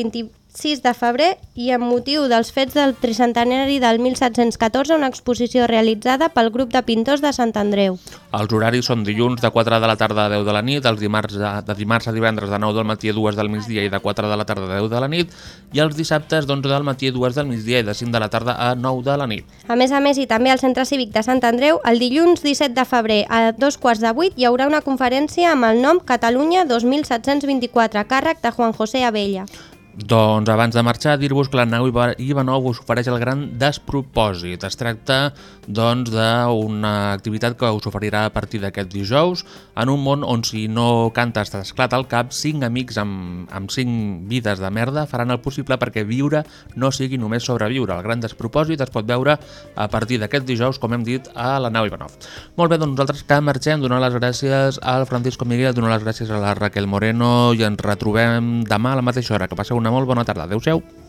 26 de febrer i amb motiu dels fets del tricentenari del 1714 una exposició realitzada pel grup de pintors de Sant Andreu. Els horaris són dilluns de 4 de la tarda a 10 de la nit, els dimarts de, de dimarts a divendres de 9 del matí a 2 del migdia i de 4 de la tarda a 10 de la nit i els dissabtes d'11 del matí a 2 del migdia i de 5 de la tarda a 9 de la nit. A més a més i també al Centre Cívic de Sant Andreu, el dilluns 17 de febrer a dos quarts de vuit hi haurà una conferència amb el nom Catalunya 2724, a càrrec de Juan José Abella. Doncs abans de marxar, dir-vos que la nau Ivanov us ofereix el gran despropòsit. Es tracta doncs d'una activitat que us oferirà a partir d'aquest dijous en un món on si no cantes t'esclata al cap, cinc amics amb, amb cinc vides de merda faran el possible perquè viure no sigui només sobreviure. El gran despropòsit es pot veure a partir d'aquest dijous, com hem dit, a la nau Ivanov. Molt bé, doncs nosaltres que marxem, donar les gràcies al Francisco Miguel, donar les gràcies a la Raquel Moreno i ens retrobem demà a la mateixa hora. Que passeu una molt bona tarda. Adéu-siau.